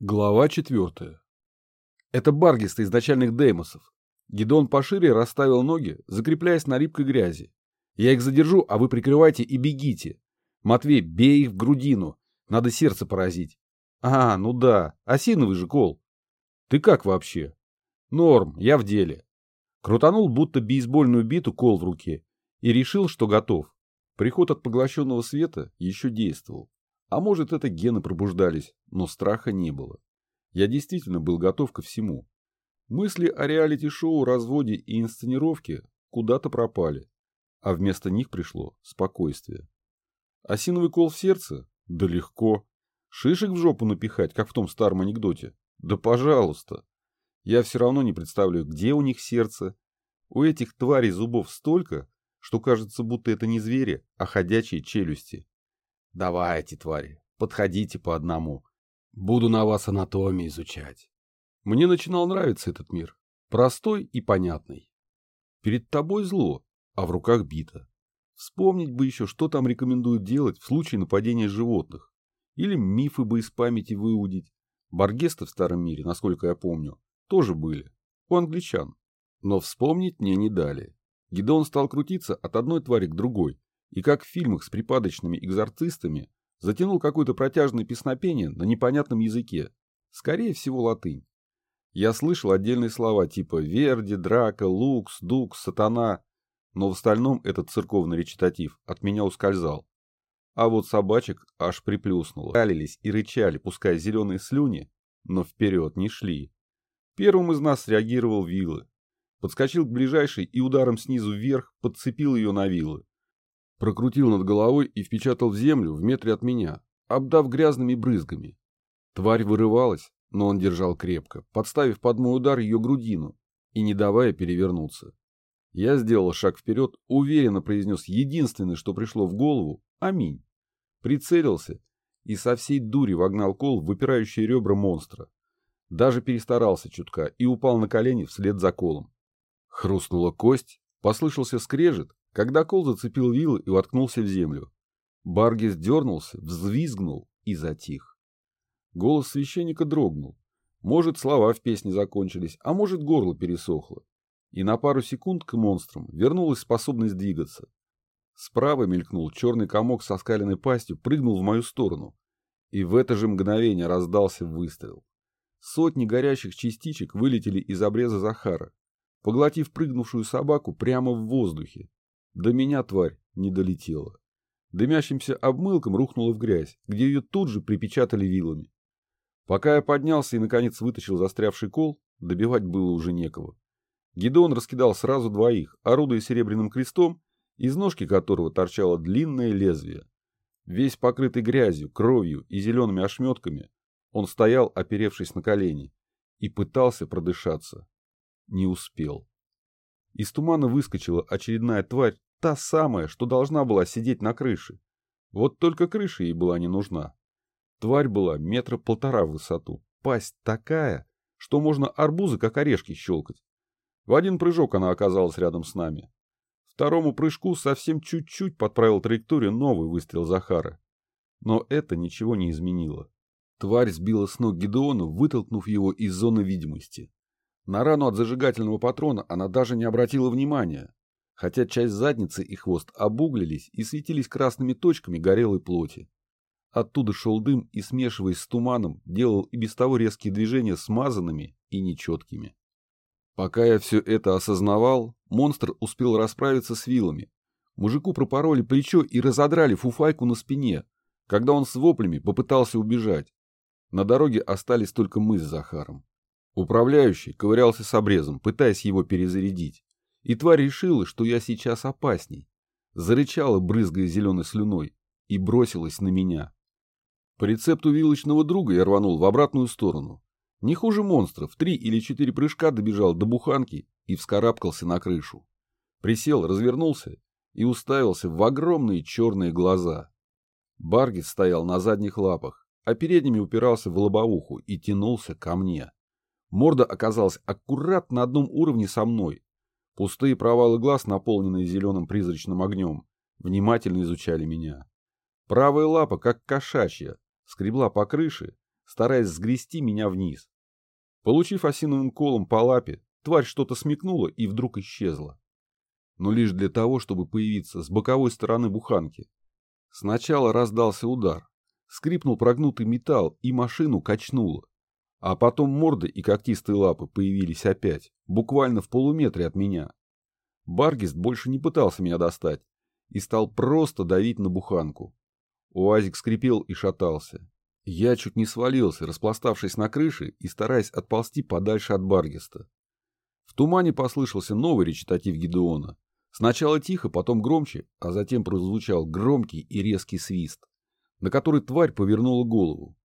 Глава четвертая. Это баргисты изначальных деймосов. Гидон пошире расставил ноги, закрепляясь на липкой грязи. Я их задержу, а вы прикрывайте и бегите. Матвей, бей их в грудину. Надо сердце поразить. А, ну да, осиновый же кол. Ты как вообще? Норм, я в деле. Крутанул будто бейсбольную биту кол в руке и решил, что готов. Приход от поглощенного света еще действовал. А может, это гены пробуждались, но страха не было. Я действительно был готов ко всему. Мысли о реалити-шоу, разводе и инсценировке куда-то пропали, а вместо них пришло спокойствие. Осиновый кол в сердце? Да легко. Шишек в жопу напихать, как в том старом анекдоте? Да пожалуйста. Я все равно не представляю, где у них сердце. У этих тварей зубов столько, что кажется, будто это не звери, а ходячие челюсти. Давайте, твари, подходите по одному. Буду на вас анатомию изучать. Мне начинал нравиться этот мир. Простой и понятный. Перед тобой зло, а в руках бита. Вспомнить бы еще, что там рекомендуют делать в случае нападения животных. Или мифы бы из памяти выудить. Баргесты в старом мире, насколько я помню, тоже были. У англичан. Но вспомнить мне не дали. Гидеон стал крутиться от одной твари к другой, и как в фильмах с припадочными экзорцистами затянул какое-то протяжное песнопение на непонятном языке, скорее всего латынь. Я слышал отдельные слова типа «Верди», «Драка», «Лукс», «Дукс», «Сатана», но в остальном этот церковный речитатив от меня ускользал. А вот собачек аж приплюснуло. Калились и рычали, пуская зеленые слюни, но вперед не шли. Первым из нас реагировал Виллы. Подскочил к ближайшей и ударом снизу вверх подцепил ее на вилы прокрутил над головой и впечатал в землю в метре от меня, обдав грязными брызгами. Тварь вырывалась, но он держал крепко, подставив под мой удар ее грудину и не давая перевернуться. Я сделал шаг вперед, уверенно произнес единственное, что пришло в голову «Аминь». Прицелился и со всей дури вогнал кол в выпирающие ребра монстра. Даже перестарался чутка и упал на колени вслед за колом. Хрустнула кость, послышался скрежет, когда кол зацепил вилы и воткнулся в землю. Баргис дернулся, взвизгнул и затих. Голос священника дрогнул. Может, слова в песне закончились, а может, горло пересохло. И на пару секунд к монстрам вернулась способность двигаться. Справа мелькнул черный комок со скаленной пастью, прыгнул в мою сторону. И в это же мгновение раздался выстрел. Сотни горящих частичек вылетели из обреза Захара, поглотив прыгнувшую собаку прямо в воздухе. До меня тварь не долетела. Дымящимся обмылком рухнула в грязь, где ее тут же припечатали вилами. Пока я поднялся и, наконец, вытащил застрявший кол, добивать было уже некого. Гидеон раскидал сразу двоих, орудуя серебряным крестом, из ножки которого торчало длинное лезвие. Весь покрытый грязью, кровью и зелеными ошметками, он стоял, оперевшись на колени, и пытался продышаться. Не успел. Из тумана выскочила очередная тварь, Та самая, что должна была сидеть на крыше. Вот только крыша ей была не нужна. Тварь была метра полтора в высоту. Пасть такая, что можно арбузы как орешки щелкать. В один прыжок она оказалась рядом с нами. Второму прыжку совсем чуть-чуть подправил траекторию новый выстрел Захара. Но это ничего не изменило. Тварь сбила с ног Гедеона, вытолкнув его из зоны видимости. На рану от зажигательного патрона она даже не обратила внимания, хотя часть задницы и хвост обуглились и светились красными точками горелой плоти. Оттуда шел дым и, смешиваясь с туманом, делал и без того резкие движения смазанными и нечеткими. Пока я все это осознавал, монстр успел расправиться с вилами. Мужику пропороли плечо и разодрали фуфайку на спине, когда он с воплями попытался убежать. На дороге остались только мы с Захаром. Управляющий ковырялся с обрезом, пытаясь его перезарядить. И тварь решила, что я сейчас опасней. Зарычала, брызгая зеленой слюной, и бросилась на меня. По рецепту вилочного друга я рванул в обратную сторону. Не хуже в три или четыре прыжка добежал до буханки и вскарабкался на крышу. Присел, развернулся и уставился в огромные черные глаза. Баргис стоял на задних лапах, а передними упирался в лобовуху и тянулся ко мне. Морда оказалась аккурат на одном уровне со мной, Пустые провалы глаз, наполненные зеленым призрачным огнем, внимательно изучали меня. Правая лапа, как кошачья, скребла по крыше, стараясь сгрести меня вниз. Получив осиновым колом по лапе, тварь что-то смекнула и вдруг исчезла. Но лишь для того, чтобы появиться с боковой стороны буханки. Сначала раздался удар, скрипнул прогнутый металл и машину качнуло. А потом морды и когтистые лапы появились опять, буквально в полуметре от меня. Баргист больше не пытался меня достать и стал просто давить на буханку. Уазик скрипел и шатался. Я чуть не свалился, распластавшись на крыше и стараясь отползти подальше от Баргиста. В тумане послышался новый речитатив Гедеона. Сначала тихо, потом громче, а затем прозвучал громкий и резкий свист, на который тварь повернула голову.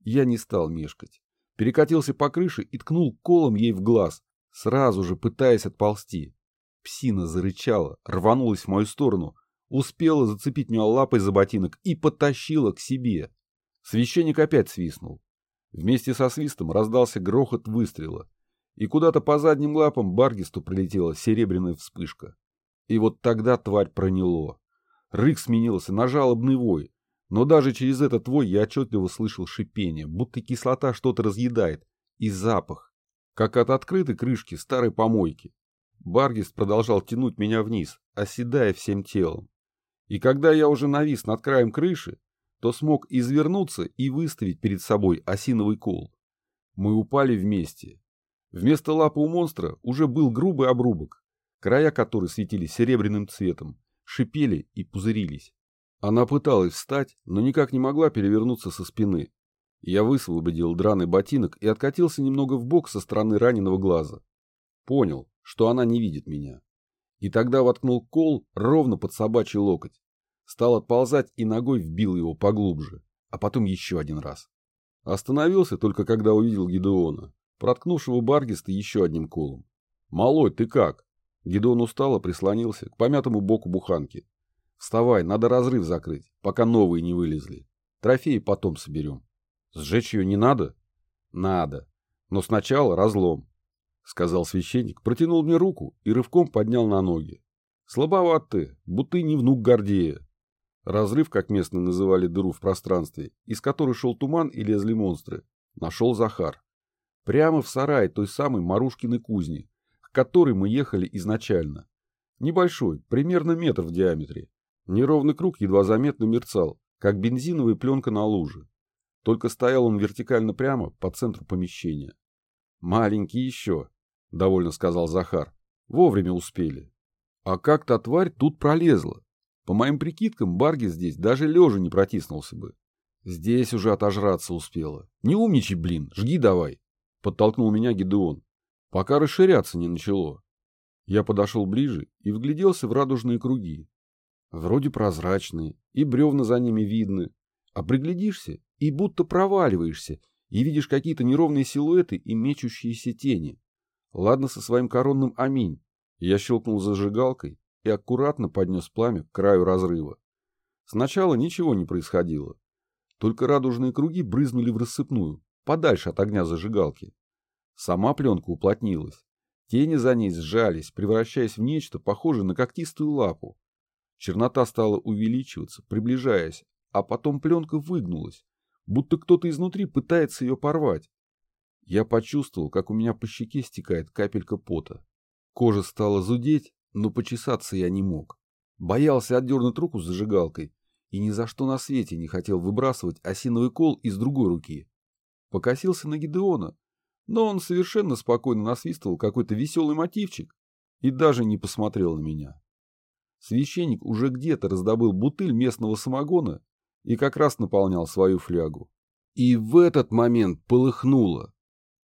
Я не стал мешкать перекатился по крыше и ткнул колом ей в глаз, сразу же пытаясь отползти. Псина зарычала, рванулась в мою сторону, успела зацепить меня лапой за ботинок и потащила к себе. Священник опять свистнул. Вместе со свистом раздался грохот выстрела, и куда-то по задним лапам Баргисту прилетела серебряная вспышка. И вот тогда тварь проняло. Рык сменился на жалобный вой, но даже через этот вой я отчетливо слышал шипение, будто кислота что-то разъедает, и запах, как от открытой крышки старой помойки. Баргист продолжал тянуть меня вниз, оседая всем телом. И когда я уже навис над краем крыши, то смог извернуться и выставить перед собой осиновый кол. Мы упали вместе. Вместо лапы у монстра уже был грубый обрубок, края которой светились серебряным цветом, шипели и пузырились. Она пыталась встать, но никак не могла перевернуться со спины. Я высвободил драный ботинок и откатился немного в бок со стороны раненого глаза. Понял, что она не видит меня. И тогда воткнул кол ровно под собачий локоть. Стал отползать и ногой вбил его поглубже, а потом еще один раз. Остановился только когда увидел Гидеона, проткнувшего Баргиста еще одним колом. «Малой, ты как?» Гидеон устало прислонился к помятому боку буханки. Вставай, надо разрыв закрыть, пока новые не вылезли. Трофеи потом соберем. Сжечь ее не надо? Надо. Но сначала разлом, — сказал священник, протянул мне руку и рывком поднял на ноги. Слабоват ты, будто не внук Гордея. Разрыв, как местные называли дыру в пространстве, из которой шел туман и лезли монстры, нашел Захар. Прямо в сарае той самой Марушкиной кузни, к которой мы ехали изначально. Небольшой, примерно метр в диаметре. Неровный круг едва заметно мерцал, как бензиновая пленка на луже. Только стоял он вертикально прямо по центру помещения. «Маленький еще», — довольно сказал Захар. «Вовремя успели». А как та тварь тут пролезла? По моим прикидкам, Барги здесь даже лежа не протиснулся бы. Здесь уже отожраться успела. Не умничай, блин, жги давай. Подтолкнул меня Гидеон. Пока расширяться не начало. Я подошел ближе и вгляделся в радужные круги, Вроде прозрачные, и бревна за ними видны. А приглядишься, и будто проваливаешься, и видишь какие-то неровные силуэты и мечущиеся тени. Ладно со своим коронным аминь. Я щелкнул зажигалкой и аккуратно поднес пламя к краю разрыва. Сначала ничего не происходило. Только радужные круги брызнули в рассыпную, подальше от огня зажигалки. Сама пленка уплотнилась. Тени за ней сжались, превращаясь в нечто похожее на когтистую лапу. Чернота стала увеличиваться, приближаясь, а потом пленка выгнулась, будто кто-то изнутри пытается ее порвать. Я почувствовал, как у меня по щеке стекает капелька пота. Кожа стала зудеть, но почесаться я не мог. Боялся отдернуть руку с зажигалкой и ни за что на свете не хотел выбрасывать осиновый кол из другой руки. Покосился на Гидеона, но он совершенно спокойно насвистывал какой-то веселый мотивчик и даже не посмотрел на меня. Священник уже где-то раздобыл бутыль местного самогона и как раз наполнял свою флягу. И в этот момент полыхнуло.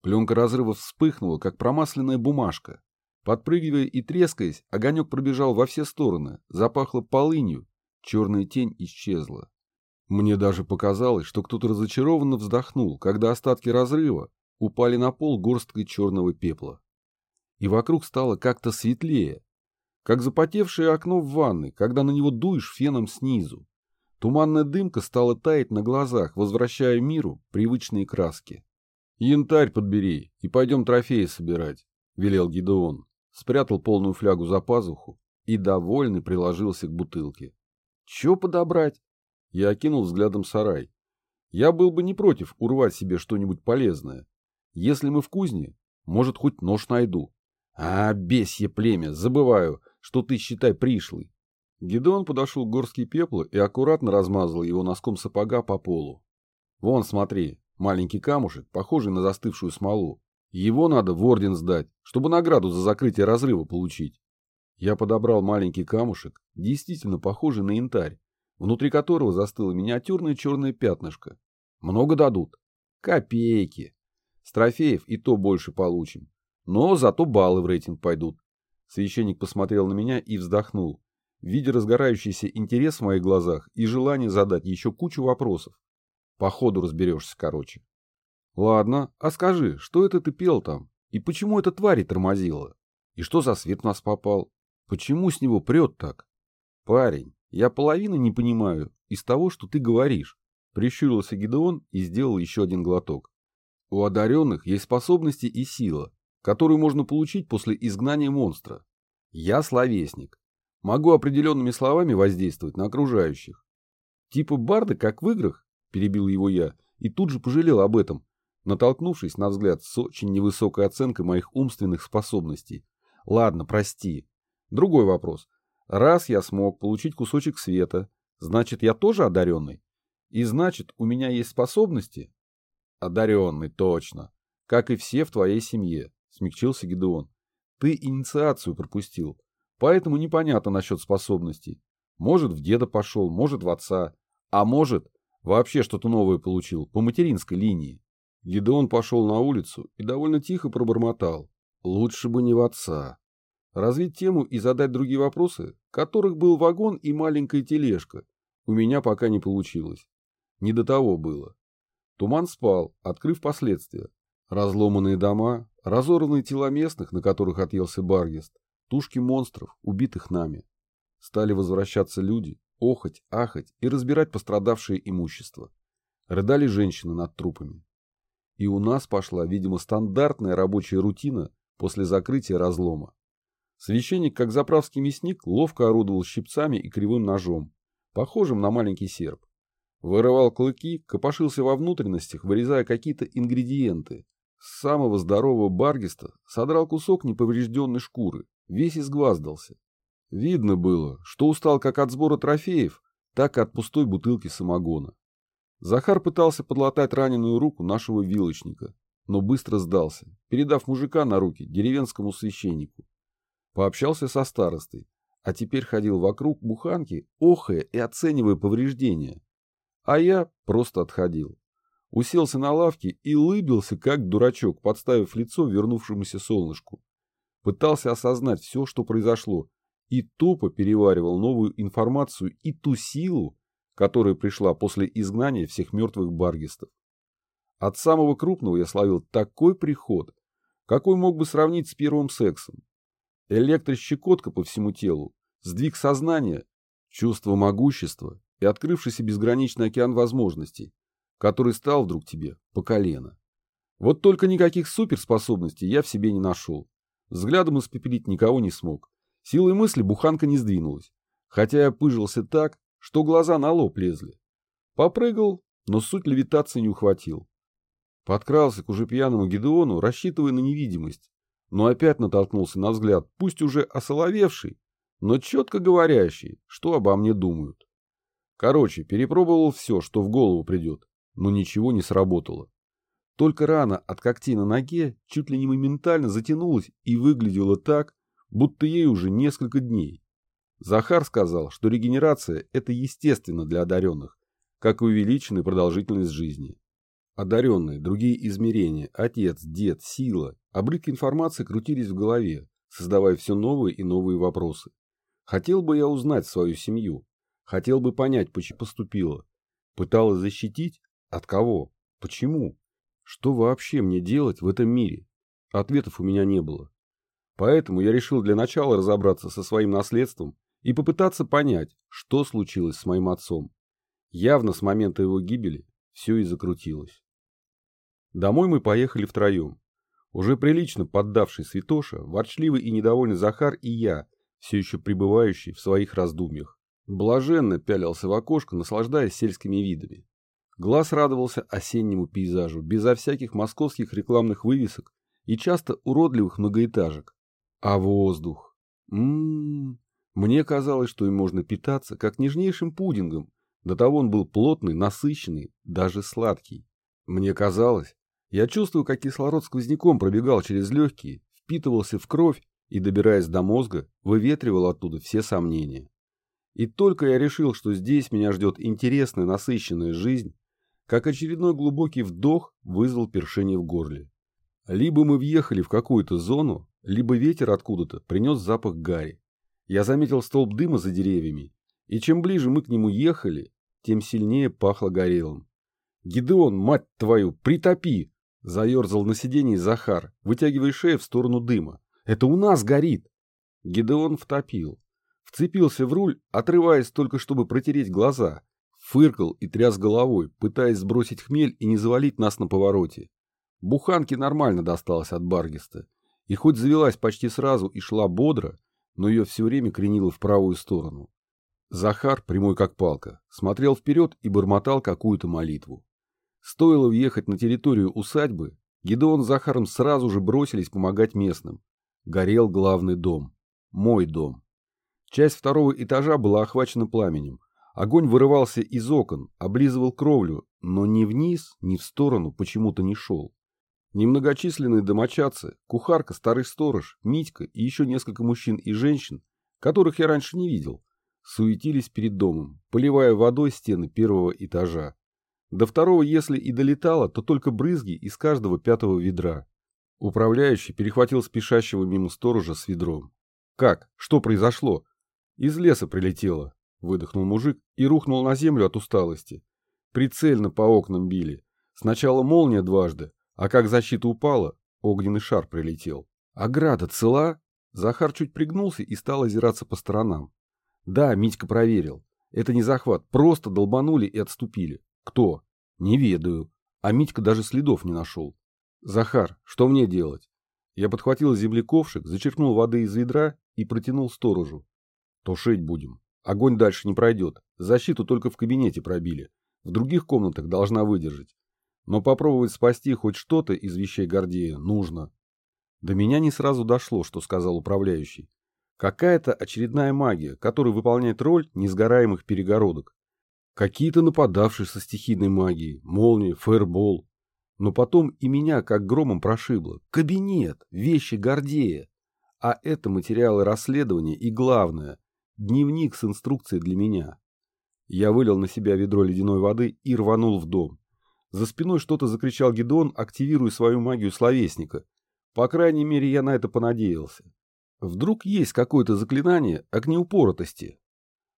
Пленка разрыва вспыхнула, как промасленная бумажка. Подпрыгивая и трескаясь, огонек пробежал во все стороны, запахло полынью, черная тень исчезла. Мне даже показалось, что кто-то разочарованно вздохнул, когда остатки разрыва упали на пол горсткой черного пепла. И вокруг стало как-то светлее, как запотевшее окно в ванной, когда на него дуешь феном снизу. Туманная дымка стала таять на глазах, возвращая миру привычные краски. «Янтарь подбери и пойдем трофеи собирать», — велел Гидеон. Спрятал полную флягу за пазуху и, довольный, приложился к бутылке. «Че подобрать?» Я окинул взглядом сарай. Я был бы не против урвать себе что-нибудь полезное. Если мы в кузне, может, хоть нож найду. А, бесье племя, забываю, что ты, считай, пришлый. Гедеон подошел к горстке пепла и аккуратно размазал его носком сапога по полу. Вон, смотри, маленький камушек, похожий на застывшую смолу. Его надо в орден сдать, чтобы награду за закрытие разрыва получить. Я подобрал маленький камушек, действительно похожий на янтарь, внутри которого застыло миниатюрное черное пятнышко. Много дадут? Копейки. С трофеев и то больше получим. Но зато баллы в рейтинг пойдут. Священник посмотрел на меня и вздохнул, видя разгорающийся интерес в моих глазах и желание задать еще кучу вопросов. По ходу разберешься, короче. Ладно, а скажи, что это ты пел там? И почему эта тварь тормозила? И что за свет в нас попал? Почему с него прет так? Парень, я половины не понимаю из того, что ты говоришь. Прищурился Гидеон и сделал еще один глоток. У одаренных есть способности и сила, которую можно получить после изгнания монстра. Я словесник. Могу определенными словами воздействовать на окружающих. Типа барды, как в играх, перебил его я, и тут же пожалел об этом, натолкнувшись на взгляд с очень невысокой оценкой моих умственных способностей. Ладно, прости. Другой вопрос. Раз я смог получить кусочек света, значит, я тоже одаренный? И значит, у меня есть способности? Одаренный, точно. Как и все в твоей семье, смягчился Гедеон. Ты инициацию пропустил, поэтому непонятно насчет способностей. Может, в деда пошел, может, в отца, а может, вообще что-то новое получил по материнской линии. Гедеон пошел на улицу и довольно тихо пробормотал. Лучше бы не в отца. Развить тему и задать другие вопросы, которых был вагон и маленькая тележка, у меня пока не получилось. Не до того было. Туман спал, открыв последствия. Разломанные дома, разорванные тела местных, на которых отъелся Баргест, тушки монстров, убитых нами. Стали возвращаться люди, охать, ахать и разбирать пострадавшее имущество. Рыдали женщины над трупами. И у нас пошла, видимо, стандартная рабочая рутина после закрытия разлома. Священник, как заправский мясник, ловко орудовал щипцами и кривым ножом, похожим на маленький серп. Вырывал клыки, копошился во внутренностях, вырезая какие-то ингредиенты. С самого здорового баргиста содрал кусок неповрежденной шкуры, весь изгваздался. Видно было, что устал как от сбора трофеев, так и от пустой бутылки самогона. Захар пытался подлатать раненую руку нашего вилочника, но быстро сдался, передав мужика на руки деревенскому священнику. Пообщался со старостой, а теперь ходил вокруг буханки, охая и оценивая повреждения. А я просто отходил. Уселся на лавке и улыбился, как дурачок, подставив лицо вернувшемуся солнышку. Пытался осознать все, что произошло, и тупо переваривал новую информацию и ту силу, которая пришла после изгнания всех мертвых баргистов. От самого крупного я словил такой приход, какой мог бы сравнить с первым сексом. Электрощекотка по всему телу, сдвиг сознания, чувство могущества и открывшийся безграничный океан возможностей, который стал вдруг тебе по колено. Вот только никаких суперспособностей я в себе не нашел. Взглядом испепелить никого не смог. Силой мысли буханка не сдвинулась, хотя я пыжился так, что глаза на лоб лезли. Попрыгал, но суть левитации не ухватил. Подкрался к уже пьяному Гедеону, рассчитывая на невидимость, но опять натолкнулся на взгляд, пусть уже осоловевший, но четко говорящий, что обо мне думают. Короче, перепробовал все, что в голову придет, но ничего не сработало. Только рана от когтей на ноге чуть ли не моментально затянулась и выглядела так, будто ей уже несколько дней. Захар сказал, что регенерация – это естественно для одаренных, как и увеличенная продолжительность жизни. Одаренные, другие измерения, отец, дед, сила, обрывки информации крутились в голове, создавая все новые и новые вопросы. Хотел бы я узнать свою семью, хотел бы понять, почему поступила. Пыталась защитить? От кого? Почему? Что вообще мне делать в этом мире? Ответов у меня не было. Поэтому я решил для начала разобраться со своим наследством и попытаться понять, что случилось с моим отцом. Явно с момента его гибели все и закрутилось. Домой мы поехали втроем. Уже прилично поддавший Святоша, ворчливый и недовольный Захар и я, все еще пребывающий в своих раздумьях. Блаженно пялился в окошко, наслаждаясь сельскими видами. Глаз радовался осеннему пейзажу, безо всяких московских рекламных вывесок и часто уродливых многоэтажек. А воздух? Ммм, мне казалось, что им можно питаться, как нежнейшим пудингом. До того он был плотный, насыщенный, даже сладкий. Мне казалось, я чувствую, как кислород сквозняком пробегал через легкие, впитывался в кровь и, добираясь до мозга, выветривал оттуда все сомнения. И только я решил, что здесь меня ждет интересная, насыщенная жизнь, как очередной глубокий вдох вызвал першение в горле. Либо мы въехали в какую-то зону, либо ветер откуда-то принес запах гари. Я заметил столб дыма за деревьями, и чем ближе мы к нему ехали, тем сильнее пахло горелым. «Гидеон, мать твою, притопи!» — заерзал на сиденье Захар, вытягивая шею в сторону дыма. «Это у нас горит!» Гидеон втопил. Вцепился в руль, отрываясь только, чтобы протереть глаза. Фыркал и тряс головой, пытаясь сбросить хмель и не завалить нас на повороте. Буханке нормально досталось от Баргиста. И хоть завелась почти сразу и шла бодро, но ее все время кренило в правую сторону. Захар, прямой как палка, смотрел вперед и бормотал какую-то молитву. Стоило въехать на территорию усадьбы, Гедеон с Захаром сразу же бросились помогать местным. Горел главный дом. Мой дом. Часть второго этажа была охвачена пламенем. Огонь вырывался из окон, облизывал кровлю, но ни вниз, ни в сторону почему-то не шел. Немногочисленные домочадцы, кухарка, старый сторож, Митька и еще несколько мужчин и женщин, которых я раньше не видел, суетились перед домом, поливая водой стены первого этажа. До второго, если и долетало, то только брызги из каждого пятого ведра. Управляющий перехватил спешащего мимо сторожа с ведром. «Как? Что произошло?» «Из леса прилетело», — выдохнул мужик и рухнул на землю от усталости. Прицельно по окнам били. Сначала молния дважды, а как защита упала, огненный шар прилетел. Ограда цела? Захар чуть пригнулся и стал озираться по сторонам. Да, Митька проверил. Это не захват, просто долбанули и отступили. Кто? Не ведаю. А Митька даже следов не нашел. Захар, что мне делать? Я подхватил с земли ковшик, зачерпнул воды из ведра и протянул сторожу. Тушить будем. Огонь дальше не пройдет. Защиту только в кабинете пробили. В других комнатах должна выдержать. Но попробовать спасти хоть что-то из вещей Гордея нужно. До меня не сразу дошло, что сказал управляющий. Какая-то очередная магия, которая выполняет роль несгораемых перегородок. Какие-то нападавшие со стихийной магией, молния, фаербол. Но потом и меня как громом прошибло. Кабинет, вещи Гордея. А это материалы расследования и, главное, дневник с инструкцией для меня. Я вылил на себя ведро ледяной воды и рванул в дом. За спиной что-то закричал Гедон, активируя свою магию словесника. По крайней мере, я на это понадеялся. Вдруг есть какое-то заклинание огнеупоротости.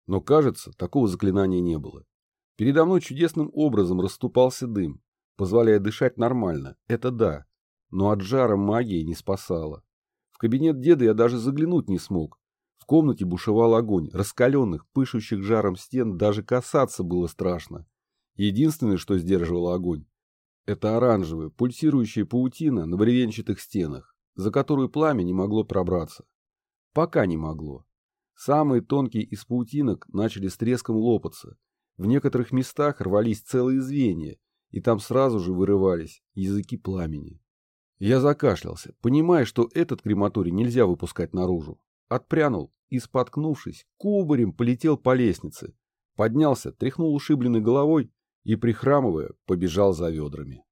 Но, кажется, такого заклинания не было. Передо мной чудесным образом расступался дым, позволяя дышать нормально. Это да. Но от жара магии не спасала. В кабинет деда я даже заглянуть не смог. В комнате бушевал огонь, раскаленных, пышущих жаром стен даже касаться было страшно. Единственное, что сдерживало огонь, это оранжевая, пульсирующая паутина на бревенчатых стенах, за которую пламя не могло пробраться. Пока не могло. Самые тонкие из паутинок начали с треском лопаться. В некоторых местах рвались целые звенья, и там сразу же вырывались языки пламени. Я закашлялся, понимая, что этот крематорий нельзя выпускать наружу. Отпрянул и, споткнувшись, кубарем полетел по лестнице. Поднялся, тряхнул ушибленной головой и, прихрамывая, побежал за ведрами.